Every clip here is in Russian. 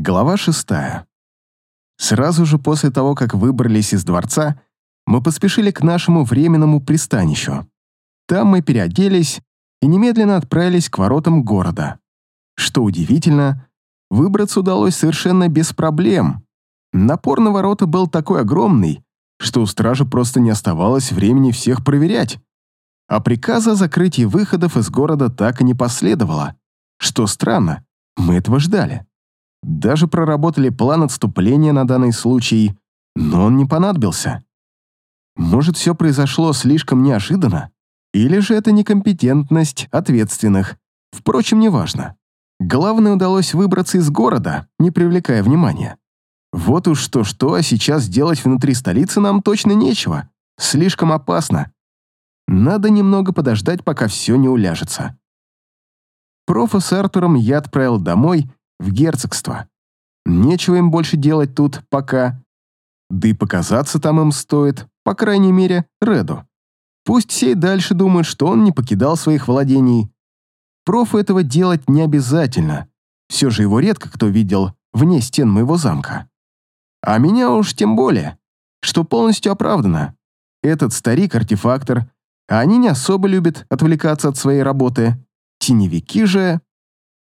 Глава шестая. Сразу же после того, как выбрались из дворца, мы поспешили к нашему временному пристанищу. Там мы переоделись и немедленно отправились к воротам города. Что удивительно, выбраться удалось совершенно без проблем. Напор на ворота был такой огромный, что у стражи просто не оставалось времени всех проверять. А приказа о закрытии выходов из города так и не последовало. Что странно, мы этого ждали. Даже проработали план отступления на данный случай, но он не понадобился. Может, все произошло слишком неожиданно? Или же это некомпетентность ответственных? Впрочем, неважно. Главное, удалось выбраться из города, не привлекая внимания. Вот уж что-что, а сейчас делать внутри столицы нам точно нечего. Слишком опасно. Надо немного подождать, пока все не уляжется. Профа с Артуром я отправил домой в герцогство. Нечего им больше делать тут пока. Да и показаться там им стоит, по крайней мере, Реду. Пусть сей дальше думает, что он не покидал своих владений. Профу этого делать не обязательно. Все же его редко кто видел вне стен моего замка. А меня уж тем более, что полностью оправдано. Этот старик-артефактор, а они не особо любят отвлекаться от своей работы. Теневики же...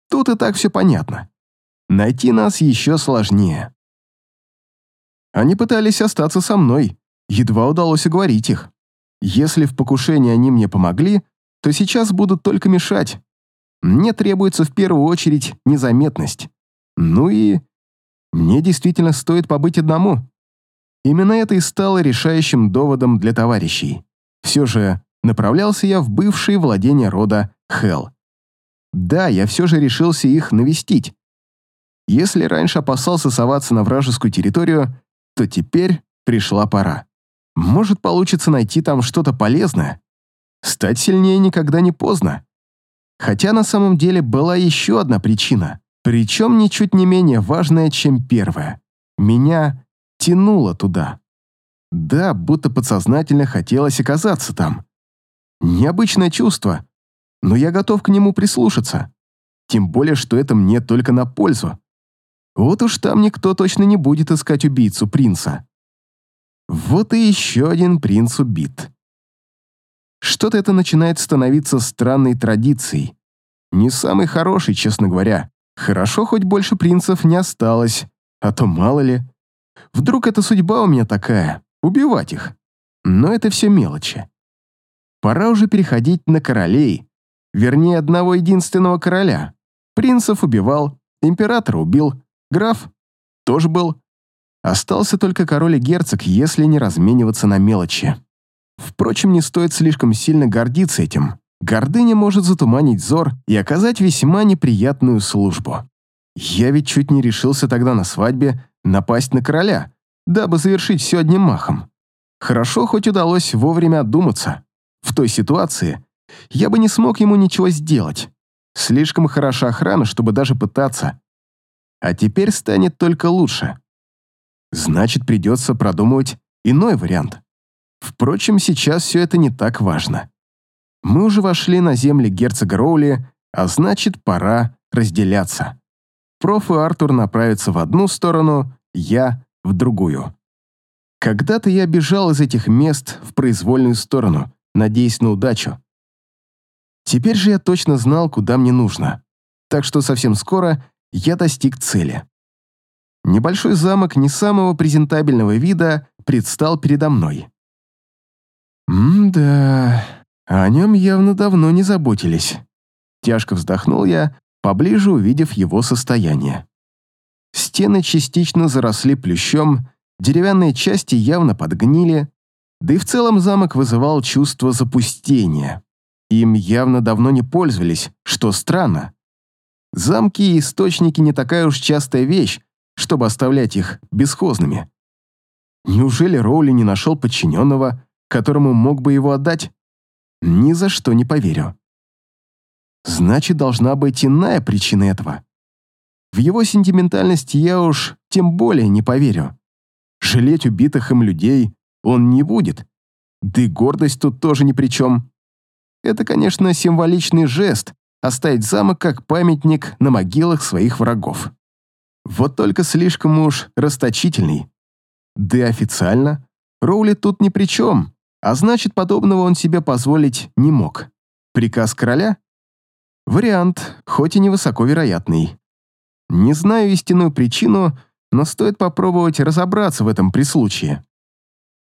Тут и так все понятно. Найти нас еще сложнее. Они пытались остаться со мной, едва удалось уговорить их. Если в покушении они мне помогли, то сейчас будут только мешать. Мне требуется в первую очередь незаметность. Ну и мне действительно стоит побыть одному. Именно это и стало решающим доводом для товарищей. Все же направлялся я в бывшие владения рода Хелл. Да, я все же решился их навестить. Если раньше опасался соваться на вражескую территорию, то теперь пришла пора. Может, получится найти там что-то полезное. Стать сильнее никогда не поздно. Хотя на самом деле была еще одна причина, причем ничуть не менее важная, чем первая. Меня тянуло туда. Да, будто подсознательно хотелось оказаться там. Необычное чувство, но я готов к нему прислушаться. Тем более, что это мне только на пользу. Вот уж там никто точно не будет искать убийцу принца. Вот и еще один принц убит. Что-то это начинает становиться странной традицией. Не самый хороший, честно говоря. Хорошо, хоть больше принцев не осталось, а то мало ли. Вдруг это судьба у меня такая — убивать их. Но это все мелочи. Пора уже переходить на королей, вернее, одного единственного короля. Принцев убивал, императора убил, Граф тоже был. Остался только король и герцог, если не размениваться на мелочи. Впрочем, не стоит слишком сильно гордиться этим. Гордыня может затуманить взор и оказать весьма неприятную службу. Я ведь чуть не решился тогда на свадьбе напасть на короля, дабы завершить все одним махом. Хорошо, хоть удалось вовремя отдуматься. В той ситуации я бы не смог ему ничего сделать. Слишком хороша охрана, чтобы даже пытаться. А теперь станет только лучше. Значит, придется продумывать иной вариант. Впрочем, сейчас все это не так важно. Мы уже вошли на земли герцога Роули, а значит, пора разделяться. Проф и Артур направятся в одну сторону, я — в другую. Когда-то я бежал из этих мест в произвольную сторону, надеясь на удачу. Теперь же я точно знал, куда мне нужно. Так что совсем скоро я достиг цели. Небольшой замок не самого презентабельного вида предстал передо мной. «М-да, о нем явно давно не заботились». Тяжко вздохнул я, поближе увидев его состояние. Стены частично заросли плющом, деревянные части явно подгнили, да и в целом замок вызывал чувство запустения. Им явно давно не пользовались, что странно. Замки и источники не такая уж частая вещь, чтобы оставлять их бесхозными. Неужели Роули не нашел подчиненного, которому мог бы его отдать? Ни за что не поверю. Значит, должна быть иная причина этого. В его сентиментальности я уж тем более не поверю. Жалеть убитых им людей он не будет. Да и гордость тут тоже ни при чем. Это, конечно, символичный жест, оставить замок как памятник на могилах своих врагов. Вот только слишком уж расточительный. Да и официально Роули тут ни при чем, а значит, подобного он себе позволить не мог. Приказ короля? Вариант, хоть и невысоко вероятный. Не знаю истинную причину, но стоит попробовать разобраться в этом при случае.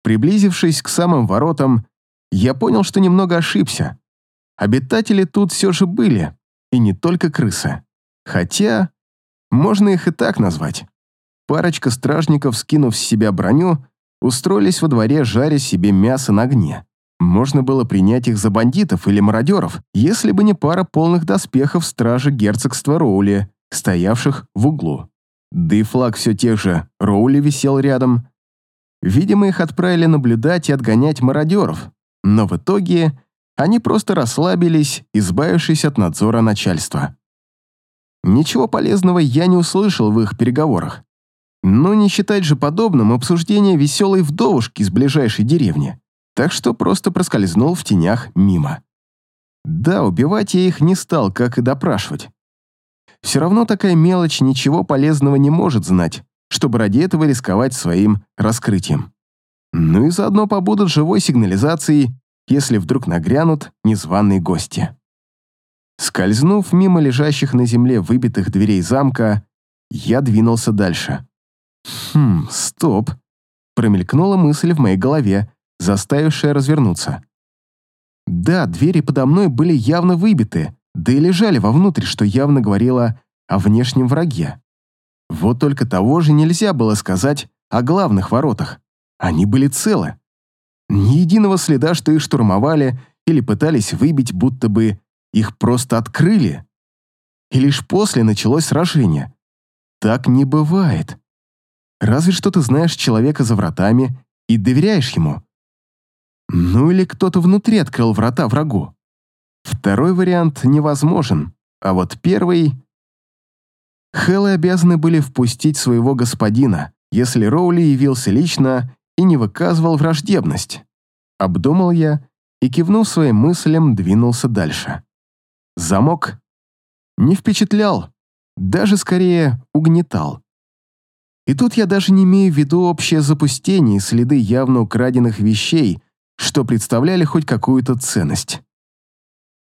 Приблизившись к самым воротам, я понял, что немного ошибся. Обитатели тут все же были, и не только крысы. Хотя, можно их и так назвать. Парочка стражников, скинув с себя броню, устроились во дворе, жаря себе мясо на огне. Можно было принять их за бандитов или мародеров, если бы не пара полных доспехов стражи герцогства Роули, стоявших в углу. Да и флаг все тех же Роули висел рядом. Видимо, их отправили наблюдать и отгонять мародеров, но в итоге они просто расслабились, избавившись от надзора начальства. Ничего полезного я не услышал в их переговорах. Но не считать же подобным обсуждение веселой вдовушки из ближайшей деревни, так что просто проскользнул в тенях мимо. Да, убивать я их не стал, как и допрашивать. Все равно такая мелочь ничего полезного не может знать, чтобы ради этого рисковать своим раскрытием. Ну и заодно побудут живой сигнализацией, если вдруг нагрянут незваные гости. Скользнув мимо лежащих на земле выбитых дверей замка, я двинулся дальше. «Хм, стоп!» Промелькнула мысль в моей голове, заставившая развернуться. Да, двери подо мной были явно выбиты, да и лежали вовнутрь, что явно говорило о внешнем враге. Вот только того же нельзя было сказать о главных воротах. Они были целы. Ни единого следа, что их штурмовали или пытались выбить, будто бы их просто открыли. И лишь после началось сражение. Так не бывает. Разве что ты знаешь человека за вратами и доверяешь ему. Ну или кто-то внутри открыл врата врагу. Второй вариант невозможен, а вот первый... Хэллы обязаны были впустить своего господина, если Роули явился лично и не выказывал враждебность. Обдумал я и, кивнув своим мыслям, двинулся дальше. Замок не впечатлял, даже скорее угнетал. И тут я даже не имею в виду общее запустение и следы явно украденных вещей, что представляли хоть какую-то ценность.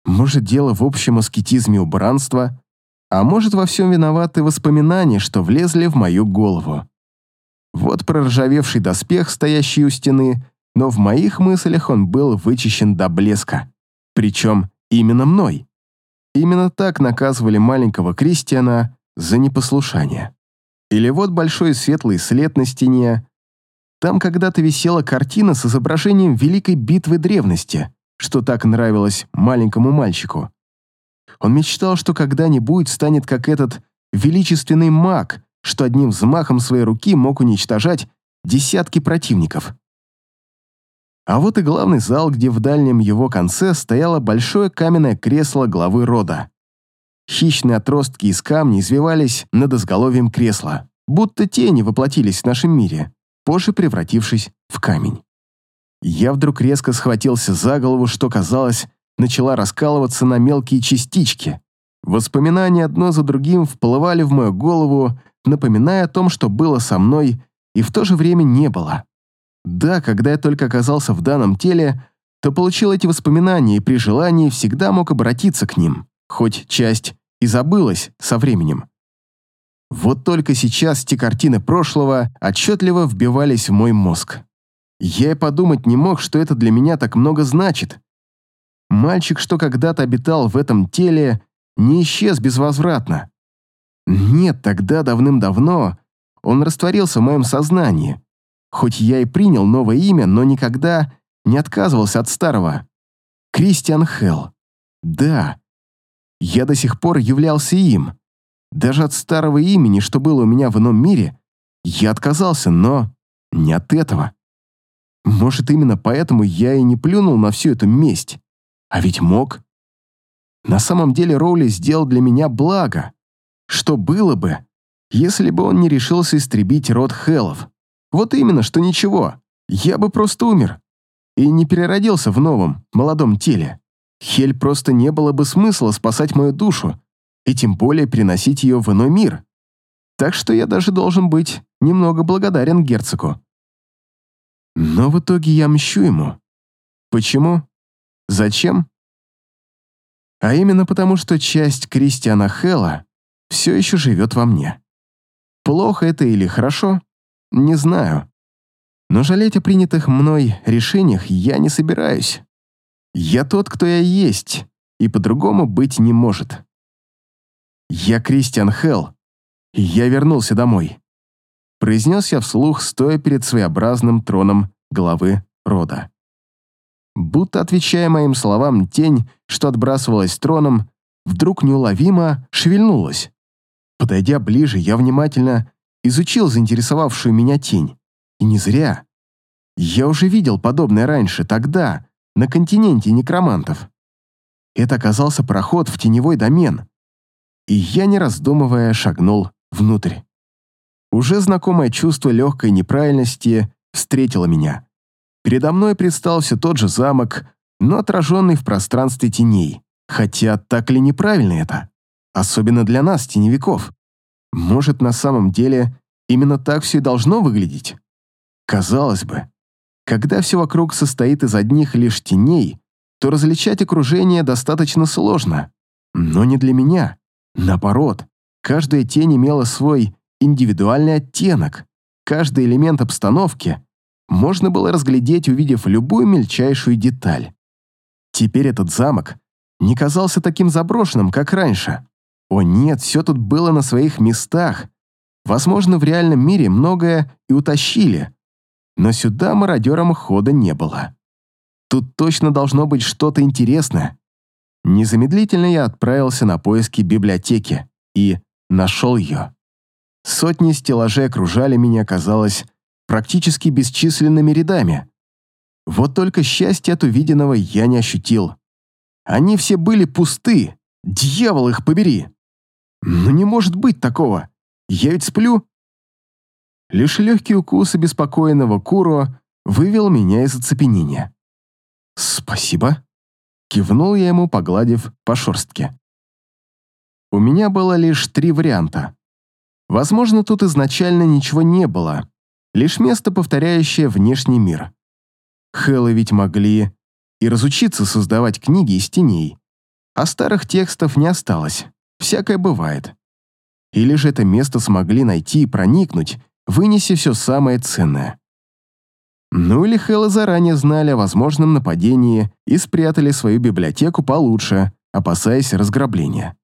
Может, дело в общем аскетизме убранства, а может, во всем виноваты воспоминания, что влезли в мою голову. Вот проржавевший доспех, стоящий у стены, но в моих мыслях он был вычищен до блеска. Причем именно мной. Именно так наказывали маленького Кристиана за непослушание. Или вот большой светлый след на стене. Там когда-то висела картина с изображением Великой битвы древности, что так нравилось маленькому мальчику. Он мечтал, что когда-нибудь станет как этот величественный маг, что одним взмахом своей руки мог уничтожать десятки противников. А вот и главный зал, где в дальнем его конце стояло большое каменное кресло главы рода. Хищные отростки из камня извивались над изголовьем кресла, будто тени воплотились в нашем мире, позже превратившись в камень. Я вдруг резко схватился за голову, что, казалось, начала раскалываться на мелкие частички. Воспоминания одно за другим вплывали в мою голову, напоминая о том, что было со мной и в то же время не было. Да, когда я только оказался в данном теле, то получил эти воспоминания и при желании всегда мог обратиться к ним, хоть часть и забылась со временем. Вот только сейчас те картины прошлого отчетливо вбивались в мой мозг. Я и подумать не мог, что это для меня так много значит. Мальчик, что когда-то обитал в этом теле, не исчез безвозвратно. Нет, тогда давным-давно он растворился в моем сознании, Хоть я и принял новое имя, но никогда не отказывался от старого. Кристиан Хелл. Да, я до сих пор являлся им. Даже от старого имени, что было у меня в ином мире, я отказался, но не от этого. Может, именно поэтому я и не плюнул на всю эту месть. А ведь мог. На самом деле Роули сделал для меня благо. Что было бы, если бы он не решился истребить род Хеллов? Вот именно, что ничего. Я бы просто умер. И не переродился в новом, молодом теле. Хель просто не было бы смысла спасать мою душу, и тем более переносить ее в иной мир. Так что я даже должен быть немного благодарен герцогу. Но в итоге я мщу ему. Почему? Зачем? А именно потому, что часть Кристиана Хэлла все еще живет во мне. Плохо это или хорошо? Не знаю. Но жалеть о принятых мной решениях я не собираюсь. Я тот, кто я есть, и по-другому быть не может. Я Кристиан Хелл, и я вернулся домой. Произнес я вслух, стоя перед своеобразным троном главы рода. Будто отвечая моим словам, тень, что отбрасывалась троном, вдруг неуловимо шевельнулась. Подойдя ближе, я внимательно изучил заинтересовавшую меня тень. И не зря. Я уже видел подобное раньше, тогда, на континенте некромантов. Это оказался проход в теневой домен. И я, не раздумывая, шагнул внутрь. Уже знакомое чувство легкой неправильности встретило меня. Передо мной предстал все тот же замок, но отраженный в пространстве теней. Хотя так ли неправильно это? Особенно для нас, теневиков. Может, на самом деле именно так все и должно выглядеть? Казалось бы, когда все вокруг состоит из одних лишь теней, то различать окружение достаточно сложно. Но не для меня. Наоборот, каждая тень имела свой индивидуальный оттенок. Каждый элемент обстановки можно было разглядеть, увидев любую мельчайшую деталь. Теперь этот замок не казался таким заброшенным, как раньше. О нет, все тут было на своих местах. Возможно, в реальном мире многое и утащили, но сюда мародерам хода не было. Тут точно должно быть что-то интересное. Незамедлительно я отправился на поиски библиотеки и нашел ее. Сотни стеллажей окружали меня, казалось, практически бесчисленными рядами. Вот только счастья от увиденного я не ощутил. Они все были пусты, дьявол их побери. Но не может быть такого. Я ведь сплю. Лишь легкий укус обеспокоенного Куро вывел меня из оцепенения. «Спасибо», — кивнул я ему, погладив по шерстке. У меня было лишь три варианта. Возможно, тут изначально ничего не было, лишь место, повторяющее внешний мир. Хэллы ведь могли и разучиться создавать книги из теней, а старых текстов не осталось, всякое бывает. Или же это место смогли найти и проникнуть, вынеся все самое ценное. Ну или Хэллы заранее знали о возможном нападении и спрятали свою библиотеку получше, опасаясь разграбления.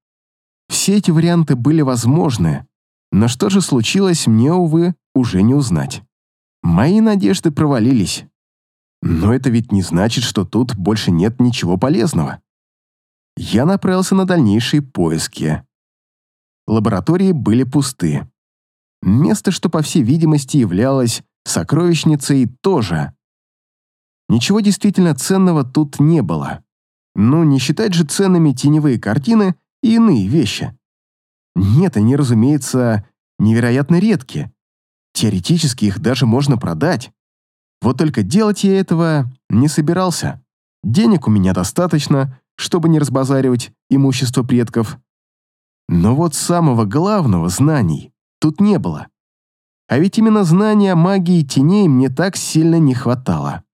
Все эти варианты были возможны, но что же случилось, мне, увы, уже не узнать. Мои надежды провалились. Но это ведь не значит, что тут больше нет ничего полезного. Я направился на дальнейшие поиски. Лаборатории были пусты. Место, что, по всей видимости, являлось сокровищницей, тоже. Ничего действительно ценного тут не было. Ну, не считать же ценными теневые картины и иные вещи. Нет, они, разумеется, невероятно редкие. Теоретически их даже можно продать. Вот только делать я этого не собирался. Денег у меня достаточно, чтобы не разбазаривать имущество предков. Но вот самого главного знаний тут не было. А ведь именно знания магии теней мне так сильно не хватало.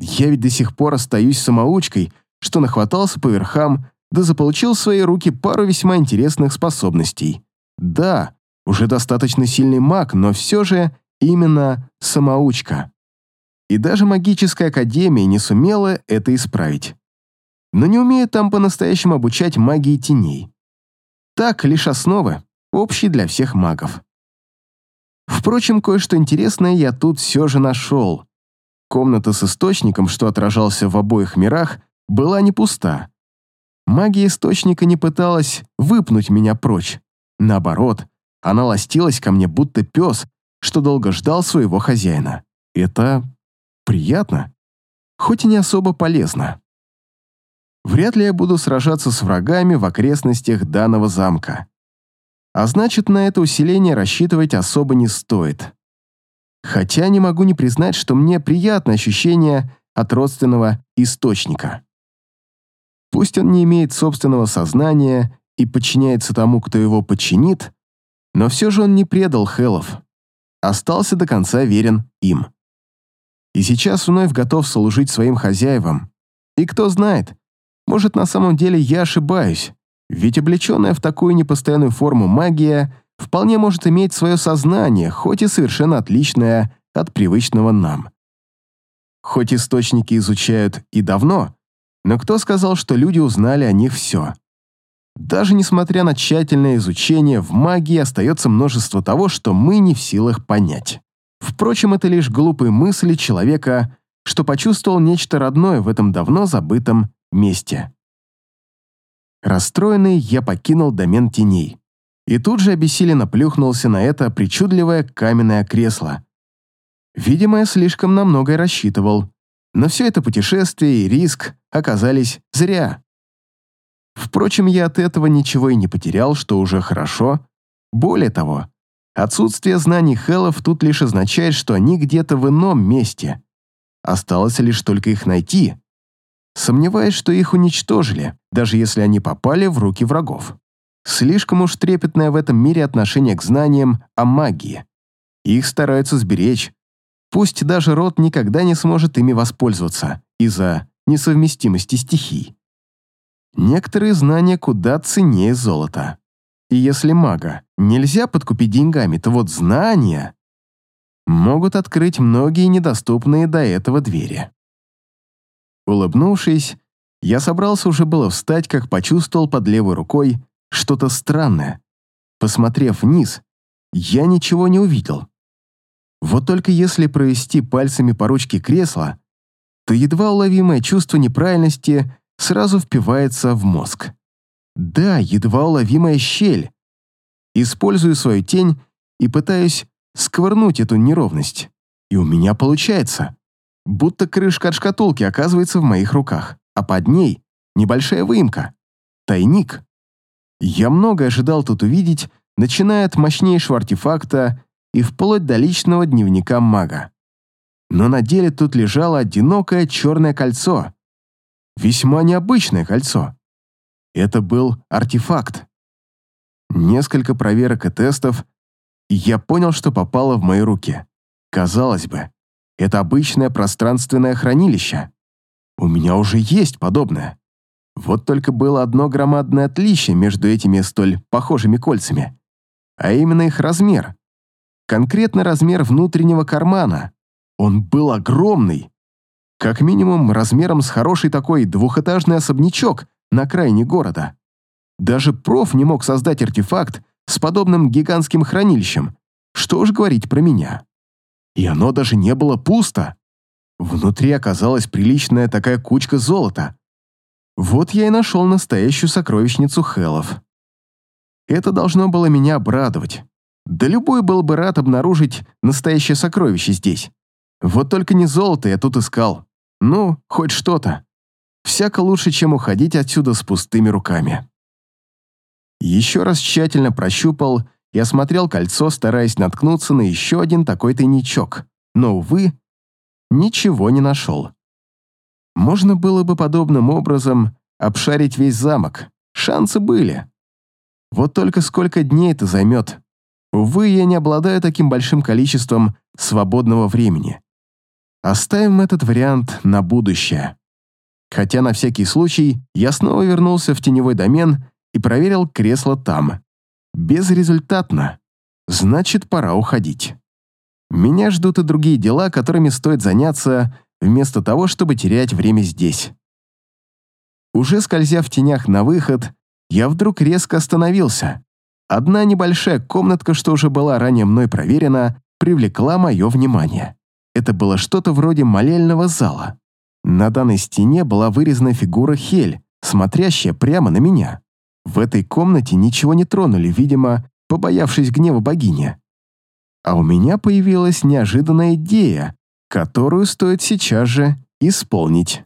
Я ведь до сих пор остаюсь самоучкой, что нахватался по верхам, да заполучил в свои руки пару весьма интересных способностей. Да, уже достаточно сильный маг, но все же именно самоучка. И даже магическая академия не сумела это исправить. Но не умеет там по-настоящему обучать магии теней. Так, лишь основы, общие для всех магов. Впрочем, кое-что интересное я тут все же нашел. Комната с источником, что отражался в обоих мирах, была не пуста. Магия источника не пыталась выпнуть меня прочь. Наоборот, она ластилась ко мне, будто пес, что долго ждал своего хозяина. Это приятно, хоть и не особо полезно. Вряд ли я буду сражаться с врагами в окрестностях данного замка. А значит, на это усиление рассчитывать особо не стоит. Хотя не могу не признать, что мне приятно ощущение от родственного источника. Пусть он не имеет собственного сознания и подчиняется тому, кто его подчинит, Но все же он не предал Хелов. Остался до конца верен им. И сейчас вновь готов служить своим хозяевам. И кто знает, может, на самом деле я ошибаюсь, ведь облеченная в такую непостоянную форму магия вполне может иметь свое сознание, хоть и совершенно отличное от привычного нам. Хоть источники изучают и давно, но кто сказал, что люди узнали о них все? Даже несмотря на тщательное изучение, в магии остается множество того, что мы не в силах понять. Впрочем, это лишь глупые мысли человека, что почувствовал нечто родное в этом давно забытом месте. Расстроенный, я покинул домен теней. И тут же обессиленно плюхнулся на это причудливое каменное кресло. Видимо, я слишком на многое рассчитывал, но все это путешествие и риск оказались зря. Впрочем, я от этого ничего и не потерял, что уже хорошо. Более того, отсутствие знаний Хеллов тут лишь означает, что они где-то в ином месте. Осталось лишь только их найти. Сомневаюсь, что их уничтожили, даже если они попали в руки врагов. Слишком уж трепетное в этом мире отношение к знаниям о магии. Их стараются сберечь. Пусть даже род никогда не сможет ими воспользоваться из-за несовместимости стихий. Некоторые знания куда ценнее золота. И если мага нельзя подкупить деньгами, то вот знания могут открыть многие недоступные до этого двери. Улыбнувшись, я собрался уже было встать, как почувствовал под левой рукой что-то странное. Посмотрев вниз, я ничего не увидел. Вот только если провести пальцами по ручке кресла, то едва уловимое чувство неправильности сразу впивается в мозг. Да, едва уловимая щель. Использую свою тень и пытаюсь сковырнуть эту неровность. И у меня получается. Будто крышка от шкатулки оказывается в моих руках, а под ней небольшая выемка. Тайник. Я много ожидал тут увидеть, начиная от мощнейшего артефакта и вплоть до личного дневника мага. Но на деле тут лежало одинокое черное кольцо, Весьма необычное кольцо. Это был артефакт. Несколько проверок и тестов, и я понял, что попало в мои руки. Казалось бы, это обычное пространственное хранилище. У меня уже есть подобное. Вот только было одно громадное отличие между этими столь похожими кольцами, а именно их размер. Конкретно размер внутреннего кармана. Он был огромный, как минимум, размером с хороший такой двухэтажный особнячок на окраине города. Даже проф не мог создать артефакт с подобным гигантским хранилищем. Что уж говорить про меня. И оно даже не было пусто. Внутри оказалась приличная такая кучка золота. Вот я и нашел настоящую сокровищницу Хелов. Это должно было меня обрадовать. Да любой был бы рад обнаружить настоящее сокровище здесь. Вот только не золото я тут искал. Ну, хоть что-то. Всяко лучше, чем уходить отсюда с пустыми руками. Еще раз тщательно прощупал и осмотрел кольцо, стараясь наткнуться на еще один такой тайничок. Но, увы, ничего не нашел. Можно было бы подобным образом обшарить весь замок. Шансы были. Вот только сколько дней это займет. Увы, я не обладаю таким большим количеством свободного времени. Оставим этот вариант на будущее. Хотя на всякий случай я снова вернулся в теневой домен и проверил кресло там. Безрезультатно. Значит, пора уходить. Меня ждут и другие дела, которыми стоит заняться, вместо того, чтобы терять время здесь. Уже скользя в тенях на выход, я вдруг резко остановился. Одна небольшая комнатка, что уже была ранее мной проверена, привлекла мое внимание. Это было что-то вроде молельного зала. На данной стене была вырезана фигура Хель, смотрящая прямо на меня. В этой комнате ничего не тронули, видимо, побоявшись гнева богини. А у меня появилась неожиданная идея, которую стоит сейчас же исполнить.